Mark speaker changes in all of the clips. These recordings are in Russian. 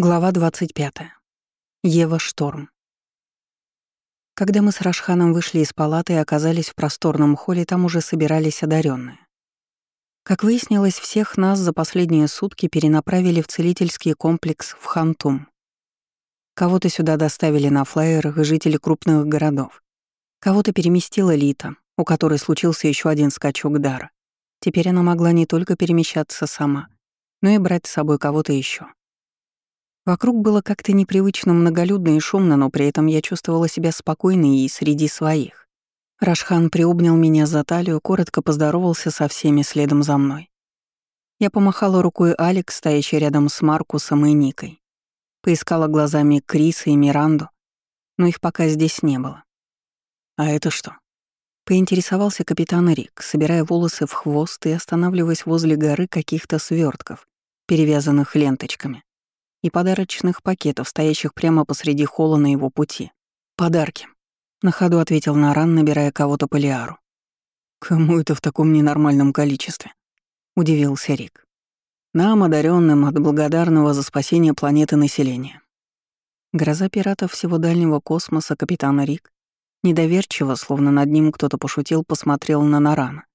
Speaker 1: Глава 25. Ева Шторм. Когда мы с Рашханом вышли из палаты и оказались в просторном холле, там уже собирались одаренные. Как выяснилось, всех нас за последние сутки перенаправили в целительский комплекс в Хантум. Кого-то сюда доставили на флайерах жители крупных городов. Кого-то переместила Лита, у которой случился еще один скачок дара. Теперь она могла не только перемещаться сама, но и брать с собой кого-то еще. Вокруг было как-то непривычно многолюдно и шумно, но при этом я чувствовала себя спокойной и среди своих. Рашхан приобнял меня за талию, коротко поздоровался со всеми следом за мной. Я помахала рукой Алекс, стоящий рядом с Маркусом и Никой. Поискала глазами Криса и Миранду, но их пока здесь не было. «А это что?» Поинтересовался капитан Рик, собирая волосы в хвост и останавливаясь возле горы каких-то свертков, перевязанных ленточками и подарочных пакетов, стоящих прямо посреди холла на его пути. «Подарки», — на ходу ответил Наран, набирая кого-то по Лиару. «Кому это в таком ненормальном количестве?» — удивился Рик. «Нам, одаренным от благодарного за спасение планеты населения». Гроза пиратов всего дальнего космоса капитана Рик недоверчиво, словно над ним кто-то пошутил, посмотрел на Нарана.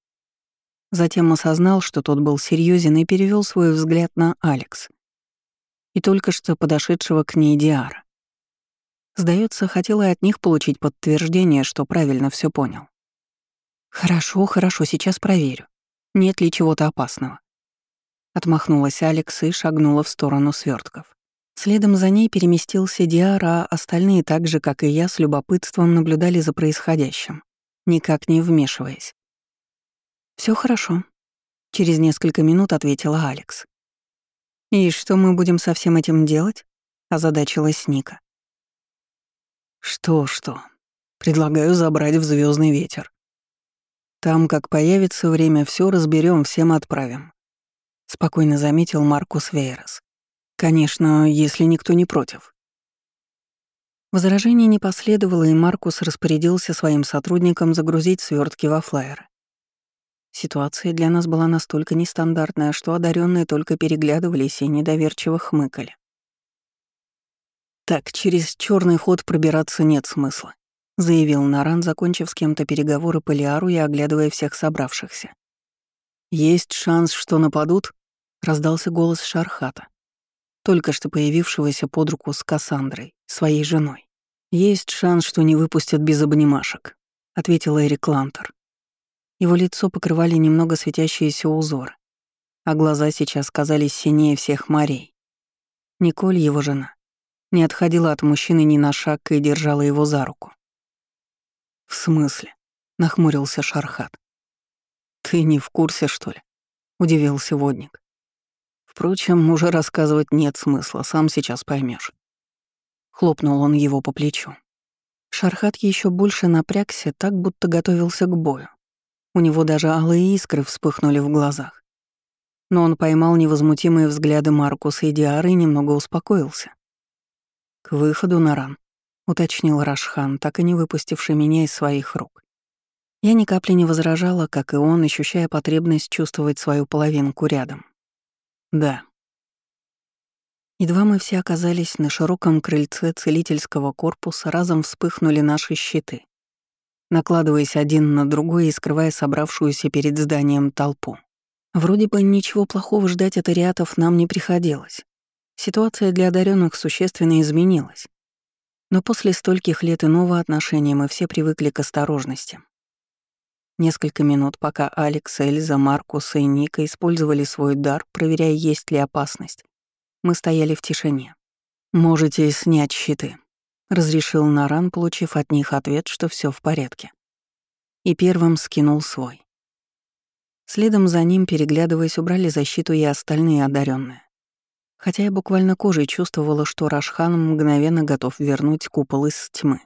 Speaker 1: Затем осознал, что тот был серьезен и перевел свой взгляд на Алекс — и только что подошедшего к ней Диара. Сдается, хотела от них получить подтверждение, что правильно все понял. «Хорошо, хорошо, сейчас проверю. Нет ли чего-то опасного?» Отмахнулась Алекс и шагнула в сторону свертков. Следом за ней переместился Диара, а остальные так же, как и я, с любопытством наблюдали за происходящим, никак не вмешиваясь. Все хорошо», — через несколько минут ответила Алекс. «И что мы будем со всем этим делать?» — озадачилась Ника. «Что-что? Предлагаю забрать в звездный ветер. Там, как появится время, все разберем, всем отправим», — спокойно заметил Маркус Вейрос. «Конечно, если никто не против». Возражений не последовало, и Маркус распорядился своим сотрудникам загрузить свертки во флайеры. Ситуация для нас была настолько нестандартная, что одаренные только переглядывались и недоверчиво хмыкали. «Так, через черный ход пробираться нет смысла», — заявил Наран, закончив с кем-то переговоры по Лиару и оглядывая всех собравшихся. «Есть шанс, что нападут?» — раздался голос Шархата, только что появившегося под руку с Кассандрой, своей женой. «Есть шанс, что не выпустят без обнимашек», — ответил Эрик Лантер. Его лицо покрывали немного светящиеся узоры, а глаза сейчас казались синее всех морей. Николь, его жена, не отходила от мужчины ни на шаг и держала его за руку. «В смысле?» — нахмурился Шархат. «Ты не в курсе, что ли?» — удивился водник. «Впрочем, уже рассказывать нет смысла, сам сейчас поймешь. Хлопнул он его по плечу. Шархат еще больше напрягся, так будто готовился к бою. У него даже алые искры вспыхнули в глазах. Но он поймал невозмутимые взгляды Маркуса и Диары и немного успокоился. «К выходу на ран», — уточнил Рашхан, так и не выпустивший меня из своих рук. Я ни капли не возражала, как и он, ощущая потребность чувствовать свою половинку рядом. «Да». Едва мы все оказались на широком крыльце целительского корпуса, разом вспыхнули наши щиты накладываясь один на другой и скрывая собравшуюся перед зданием толпу. Вроде бы ничего плохого ждать от ариатов нам не приходилось. Ситуация для одаренных существенно изменилась. Но после стольких лет иного отношения мы все привыкли к осторожности. Несколько минут, пока Алекс, Эльза, Маркус и Ника использовали свой дар, проверяя, есть ли опасность, мы стояли в тишине. «Можете снять щиты», разрешил Наран, получив от них ответ, что все в порядке. И первым скинул свой. Следом за ним, переглядываясь, убрали защиту и остальные одаренные. Хотя я буквально кожей чувствовала, что Рашхан мгновенно готов вернуть купол из тьмы.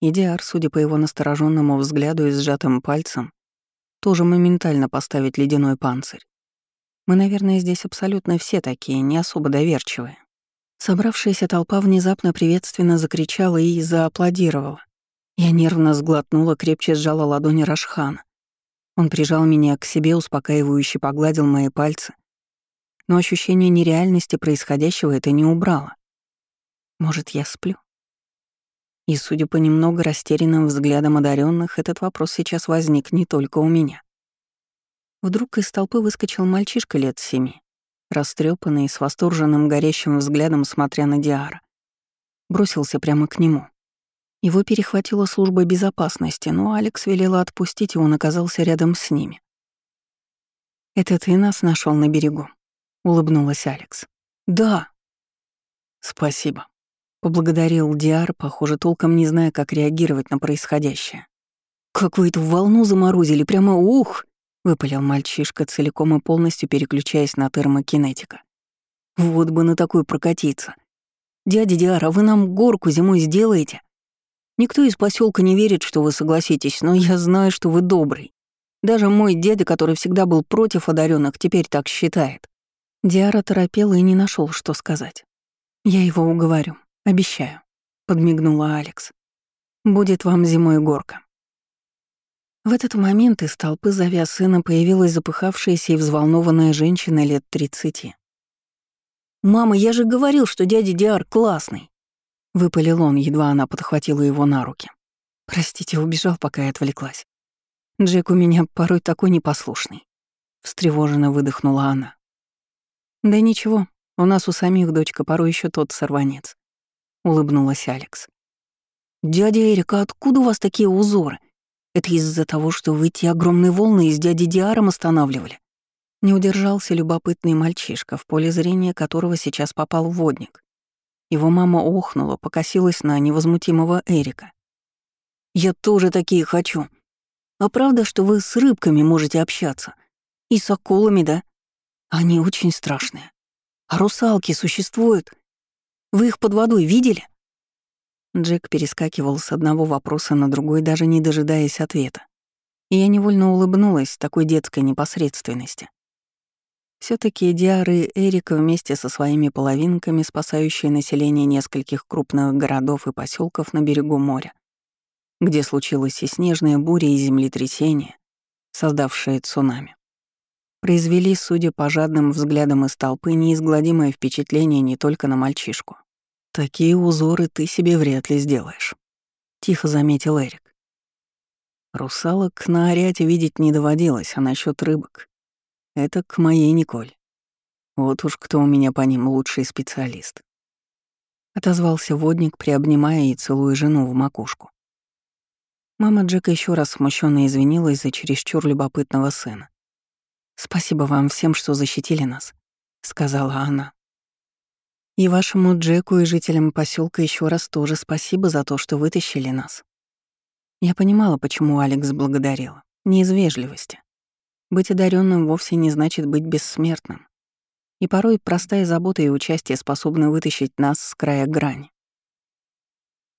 Speaker 1: И Диар, судя по его настороженному взгляду и сжатым пальцем, тоже моментально поставить ледяной панцирь. Мы, наверное, здесь абсолютно все такие, не особо доверчивые. Собравшаяся толпа внезапно приветственно закричала и зааплодировала. Я нервно сглотнула, крепче сжала ладони Рашхана. Он прижал меня к себе, успокаивающе погладил мои пальцы, но ощущение нереальности происходящего это не убрало. Может, я сплю? И, судя по немного растерянным взглядам одаренных, этот вопрос сейчас возник не только у меня. Вдруг из толпы выскочил мальчишка лет семи, растрепанный, с восторженным горящим взглядом, смотря на Диара. Бросился прямо к нему. Его перехватила служба безопасности, но Алекс велела отпустить, и он оказался рядом с ними. «Это ты нас нашел на берегу?» — улыбнулась Алекс. «Да». «Спасибо», — поблагодарил Диар, похоже, толком не зная, как реагировать на происходящее. «Как вы эту волну заморозили, прямо ух!» — выпалил мальчишка, целиком и полностью переключаясь на термокинетика. «Вот бы на такую прокатиться. Дядя Диар, а вы нам горку зимой сделаете?» Никто из поселка не верит, что вы согласитесь, но я знаю, что вы добрый. Даже мой дедо, который всегда был против одаренных, теперь так считает. Диара торопела и не нашел, что сказать. Я его уговорю, обещаю, подмигнула Алекс. Будет вам зимой горка. В этот момент из толпы, зовя сына, появилась запыхавшаяся и взволнованная женщина лет тридцати. «Мама, я же говорил, что дядя Диар классный!» Выпалил он, едва она подхватила его на руки. Простите, убежал, пока я отвлеклась. Джек у меня порой такой непослушный. Встревоженно выдохнула она. Да ничего, у нас у самих дочка порой еще тот сорванец. Улыбнулась Алекс. «Дядя Эрика, откуда у вас такие узоры? Это из-за того, что вы те огромные волны из дяди Диаром останавливали?» Не удержался любопытный мальчишка, в поле зрения которого сейчас попал водник. Его мама охнула, покосилась на невозмутимого Эрика. «Я тоже такие хочу. А правда, что вы с рыбками можете общаться? И с акулами, да? Они очень страшные. А русалки существуют? Вы их под водой видели?» Джек перескакивал с одного вопроса на другой, даже не дожидаясь ответа. И я невольно улыбнулась такой детской непосредственности все таки Диар и Эрика вместе со своими половинками, спасающие население нескольких крупных городов и поселков на берегу моря, где случилась и снежная буря, и землетрясение, создавшее цунами, произвели, судя по жадным взглядам из толпы, неизгладимое впечатление не только на мальчишку. «Такие узоры ты себе вряд ли сделаешь», — тихо заметил Эрик. Русалок на Ариате видеть не доводилось, а насчет рыбок это к моей Николь. Вот уж кто у меня по ним лучший специалист. Отозвался водник, приобнимая и целуя жену в макушку. Мама Джека еще раз смущенно извинилась за чересчур любопытного сына. «Спасибо вам всем, что защитили нас», — сказала она. «И вашему Джеку и жителям поселка еще раз тоже спасибо за то, что вытащили нас». Я понимала, почему Алекс благодарила. Не из вежливости. Быть одаренным вовсе не значит быть бессмертным. И порой простая забота и участие способны вытащить нас с края грани.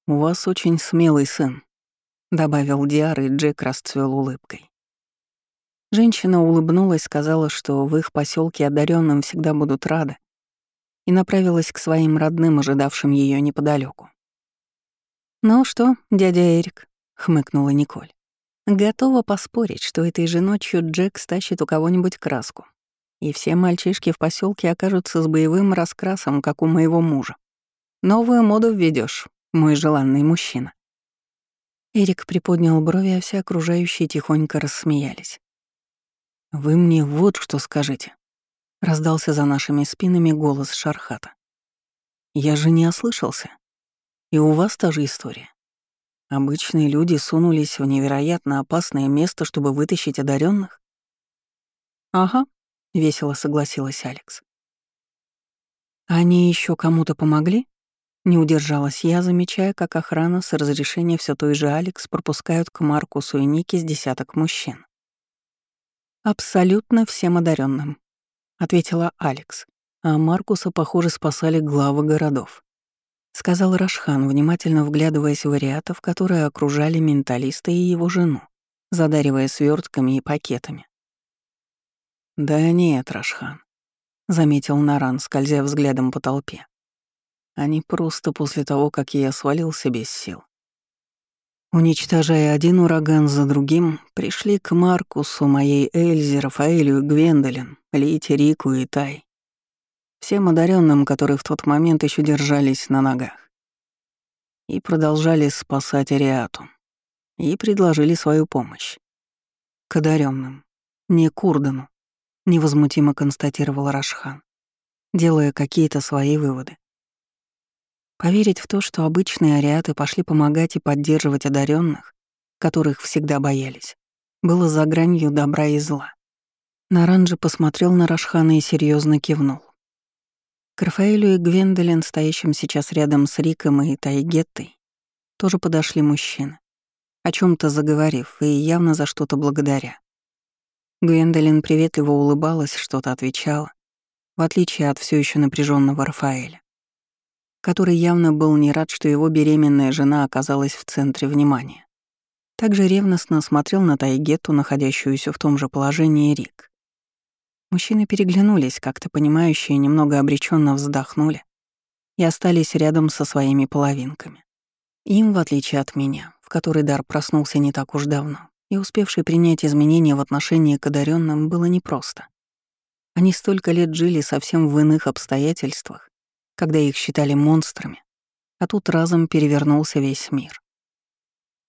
Speaker 1: «У вас очень смелый сын», — добавил Диар, и Джек расцвел улыбкой. Женщина улыбнулась, сказала, что в их поселке одаренным всегда будут рады, и направилась к своим родным, ожидавшим ее неподалеку. «Ну что, дядя Эрик?» — хмыкнула Николь. Готова поспорить, что этой же ночью Джек стащит у кого-нибудь краску. И все мальчишки в поселке окажутся с боевым раскрасом, как у моего мужа. Новую моду введешь, мой желанный мужчина. Эрик приподнял брови, а все окружающие тихонько рассмеялись. «Вы мне вот что скажите», — раздался за нашими спинами голос Шархата. «Я же не ослышался. И у вас та же история. Обычные люди сунулись в невероятно опасное место, чтобы вытащить одаренных? Ага, весело согласилась Алекс. Они еще кому-то помогли? Не удержалась я, замечая, как охрана с разрешения все той же Алекс пропускают к Маркусу и Нике с десяток мужчин. «Абсолютно всем одаренным, ответила Алекс, а Маркуса, похоже, спасали главы городов сказал Рашхан, внимательно вглядываясь в вариатов, которые окружали менталиста и его жену, задаривая свертками и пакетами. «Да нет, Рашхан», — заметил Наран, скользя взглядом по толпе. «Они просто после того, как я свалился без сил. Уничтожая один ураган за другим, пришли к Маркусу, моей Эльзе, Рафаэлю Гвендолин, Лите, Рику и Тай, Всем одаренным, которые в тот момент еще держались на ногах. И продолжали спасать Ариату. И предложили свою помощь. К одаренным, не Курдану, невозмутимо констатировал Рашхан, делая какие-то свои выводы. Поверить в то, что обычные ариаты пошли помогать и поддерживать одаренных, которых всегда боялись, было за гранью добра и зла. Наранджи посмотрел на Рашхана и серьезно кивнул. К Рафаэлю и Гвендолин, стоящим сейчас рядом с Риком и Тайгеттой, тоже подошли мужчины, о чем то заговорив и явно за что-то благодаря. Гвендолин приветливо улыбалась, что-то отвечала, в отличие от все еще напряженного Рафаэля, который явно был не рад, что его беременная жена оказалась в центре внимания. Также ревностно смотрел на Тайгетту, находящуюся в том же положении Рик. Мужчины переглянулись, как-то понимающие, немного обреченно вздохнули и остались рядом со своими половинками. Им, в отличие от меня, в который дар проснулся не так уж давно, и успевший принять изменения в отношении к одаренным, было непросто. Они столько лет жили совсем в иных обстоятельствах, когда их считали монстрами, а тут разом перевернулся весь мир.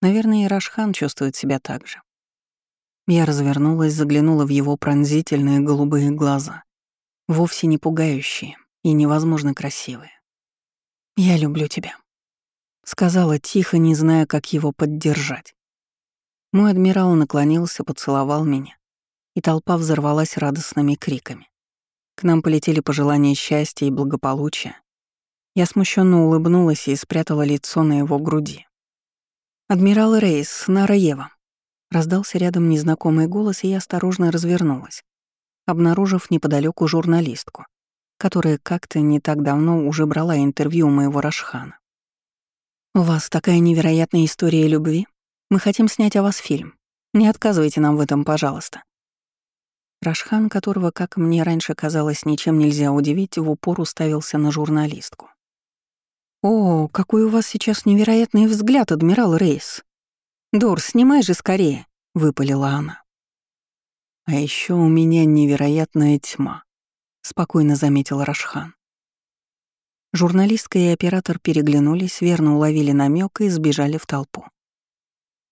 Speaker 1: Наверное, и Рашхан чувствует себя так же. Я развернулась, заглянула в его пронзительные голубые глаза, вовсе не пугающие и невозможно красивые. «Я люблю тебя», — сказала тихо, не зная, как его поддержать. Мой адмирал наклонился, поцеловал меня, и толпа взорвалась радостными криками. К нам полетели пожелания счастья и благополучия. Я смущенно улыбнулась и спрятала лицо на его груди. «Адмирал Рейс, Нара Ева», Раздался рядом незнакомый голос, и я осторожно развернулась, обнаружив неподалеку журналистку, которая как-то не так давно уже брала интервью у моего Рашхана. «У вас такая невероятная история любви. Мы хотим снять о вас фильм. Не отказывайте нам в этом, пожалуйста». Рашхан, которого, как мне раньше казалось, ничем нельзя удивить, в упор уставился на журналистку. «О, какой у вас сейчас невероятный взгляд, адмирал Рейс!» «Дор, снимай же скорее», — выпалила она. «А еще у меня невероятная тьма», — спокойно заметил Рашхан. Журналистка и оператор переглянулись, верно уловили намек и сбежали в толпу.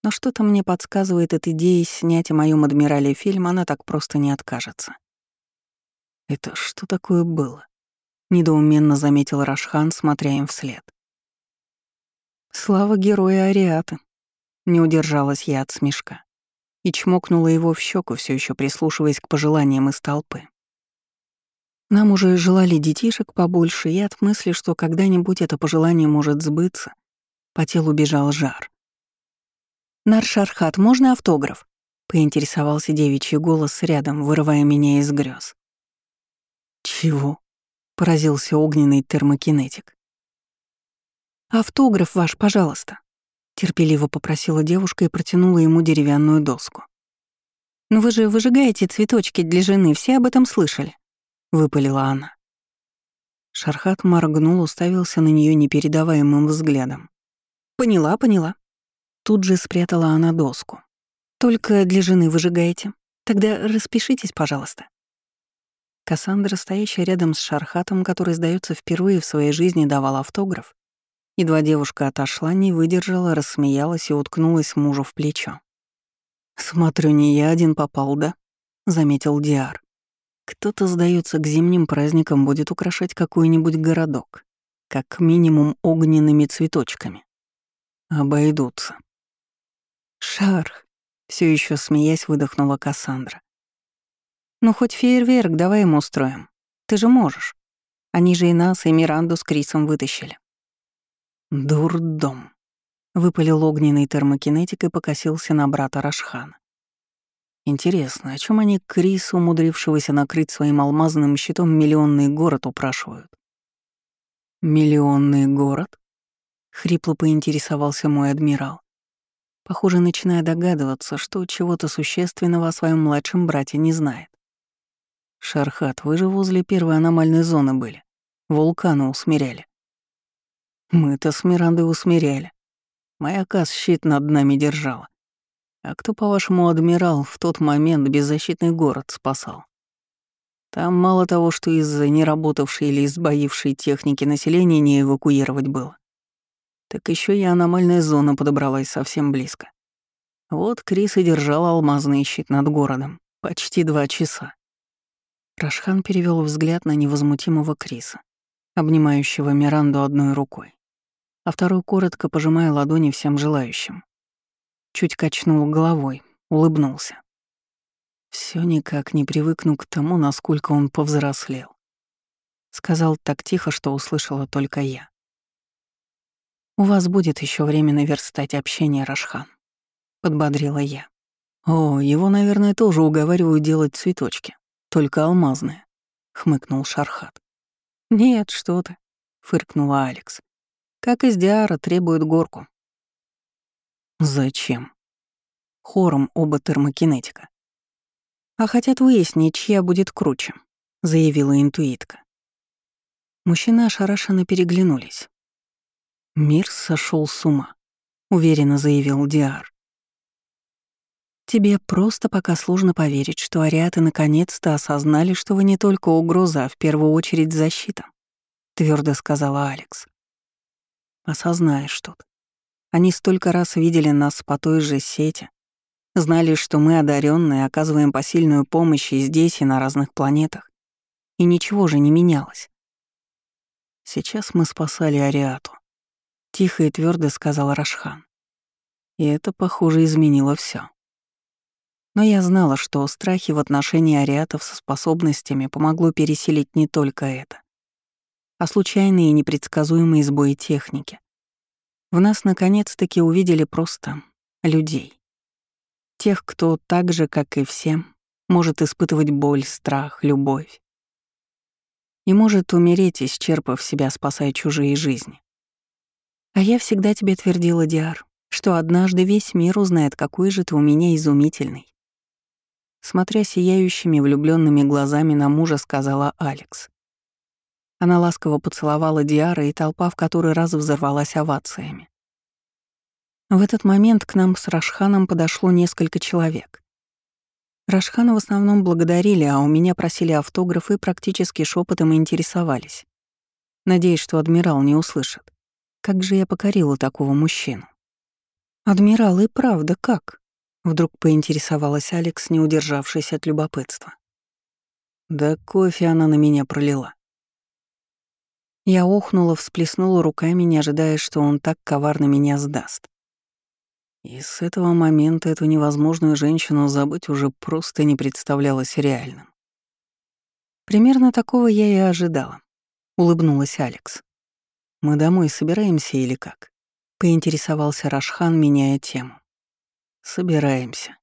Speaker 1: Но что-то мне подсказывает от идеи снять о моем адмирале фильм, она так просто не откажется. «Это что такое было?» — недоуменно заметил Рашхан, смотря им вслед. «Слава героя Ариаты», не удержалась я от смешка и чмокнула его в щеку, все еще прислушиваясь к пожеланиям из толпы. Нам уже желали детишек побольше, и от мысли, что когда-нибудь это пожелание может сбыться, по телу бежал жар. «Наршархат, можно автограф?» — поинтересовался девичий голос рядом, вырывая меня из грез. «Чего?» — поразился огненный термокинетик. «Автограф ваш, пожалуйста», терпеливо попросила девушка и протянула ему деревянную доску. «Но вы же выжигаете цветочки для жены, все об этом слышали», — выпалила она. Шархат моргнул, уставился на нее непередаваемым взглядом. «Поняла, поняла». Тут же спрятала она доску. «Только для жены выжигаете. Тогда распишитесь, пожалуйста». Кассандра, стоящая рядом с Шархатом, который, сдается, впервые в своей жизни давал автограф, Едва девушка отошла, не выдержала, рассмеялась и уткнулась мужу в плечо. «Смотрю, не я один попал, да?» — заметил Диар. «Кто-то, сдается, к зимним праздникам будет украшать какой-нибудь городок, как минимум огненными цветочками. Обойдутся». «Шарх», — все еще смеясь, выдохнула Кассандра. «Ну, хоть фейерверк давай им устроим. Ты же можешь. Они же и нас, и Миранду с Крисом вытащили». «Дурдом», — выпалил огненный термокинетик и покосился на брата Рашхана. Интересно, о чем они Крис, умудрившегося накрыть своим алмазным щитом миллионный город, упрашивают? «Миллионный город?» — хрипло поинтересовался мой адмирал. Похоже, начиная догадываться, что чего-то существенного о своем младшем брате не знает. «Шархат, вы же возле первой аномальной зоны были. Вулканы усмиряли. Мы-то с Мирандой усмиряли. Моя кас щит над нами держала. А кто, по-вашему, адмирал, в тот момент беззащитный город спасал? Там мало того, что из-за неработавшей или сбоившей техники населения не эвакуировать было, так еще и аномальная зона подобралась совсем близко. Вот Крис и держал алмазный щит над городом. Почти два часа. Рашхан перевел взгляд на невозмутимого Криса, обнимающего Миранду одной рукой, а второй коротко пожимая ладони всем желающим. Чуть качнул головой, улыбнулся. Все никак не привыкну к тому, насколько он повзрослел. Сказал так тихо, что услышала только я. «У вас будет еще время наверстать общение, Рашхан», — подбодрила я. «О, его, наверное, тоже уговаривают делать цветочки, только алмазные», — хмыкнул Шархат. «Нет, что ты», — фыркнула Алекс. «Как из Диара требует горку». «Зачем?» Хором оба термокинетика. «А хотят выяснить, чья будет круче», — заявила интуитка. Мужчины ошарашенно переглянулись. «Мир сошел с ума», — уверенно заявил Диар. «Тебе просто пока сложно поверить, что ариаты наконец-то осознали, что вы не только угроза, а в первую очередь защита», — твердо сказала Алекс. «Осознаешь тут. Они столько раз видели нас по той же сети, Знали, что мы одаренные, оказываем посильную помощь и здесь, и на разных планетах. И ничего же не менялось. Сейчас мы спасали Ариату. Тихо и твердо сказал Рашхан. И это, похоже, изменило все. Но я знала, что страхи в отношении ариатов со способностями помогло переселить не только это, а случайные и непредсказуемые сбои техники. В нас наконец-таки увидели просто людей. Тех, кто так же, как и все, может испытывать боль, страх, любовь. И может умереть, исчерпав себя, спасая чужие жизни. А я всегда тебе твердила, Диар, что однажды весь мир узнает, какой же ты у меня изумительный. Смотря сияющими влюбленными глазами на мужа, сказала Алекс. Она ласково поцеловала Диара, и толпа в который раз взорвалась овациями. В этот момент к нам с Рашханом подошло несколько человек. Рашхана в основном благодарили, а у меня просили автографы и практически шепотом интересовались. Надеюсь, что адмирал не услышит. Как же я покорила такого мужчину? «Адмирал, и правда, как?» Вдруг поинтересовалась Алекс, не удержавшись от любопытства. Да кофе она на меня пролила. Я охнула, всплеснула руками, не ожидая, что он так коварно меня сдаст. И с этого момента эту невозможную женщину забыть уже просто не представлялось реальным. Примерно такого я и ожидала, улыбнулась Алекс. Мы домой собираемся или как? Поинтересовался Рашхан, меняя тему. Собираемся,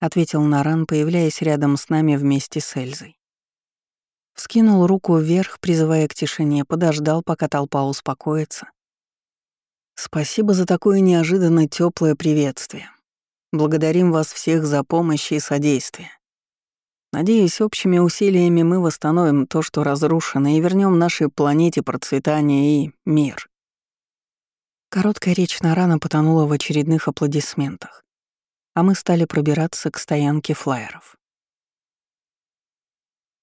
Speaker 1: ответил Наран, появляясь рядом с нами вместе с Эльзой. Вскинул руку вверх, призывая к тишине, подождал, пока толпа успокоится, Спасибо за такое неожиданно теплое приветствие. Благодарим вас всех за помощь и содействие. Надеюсь, общими усилиями мы восстановим то, что разрушено, и вернем нашей планете процветание и мир. Короткая речь Нарана потонула в очередных аплодисментах, а мы стали пробираться к стоянке флайеров.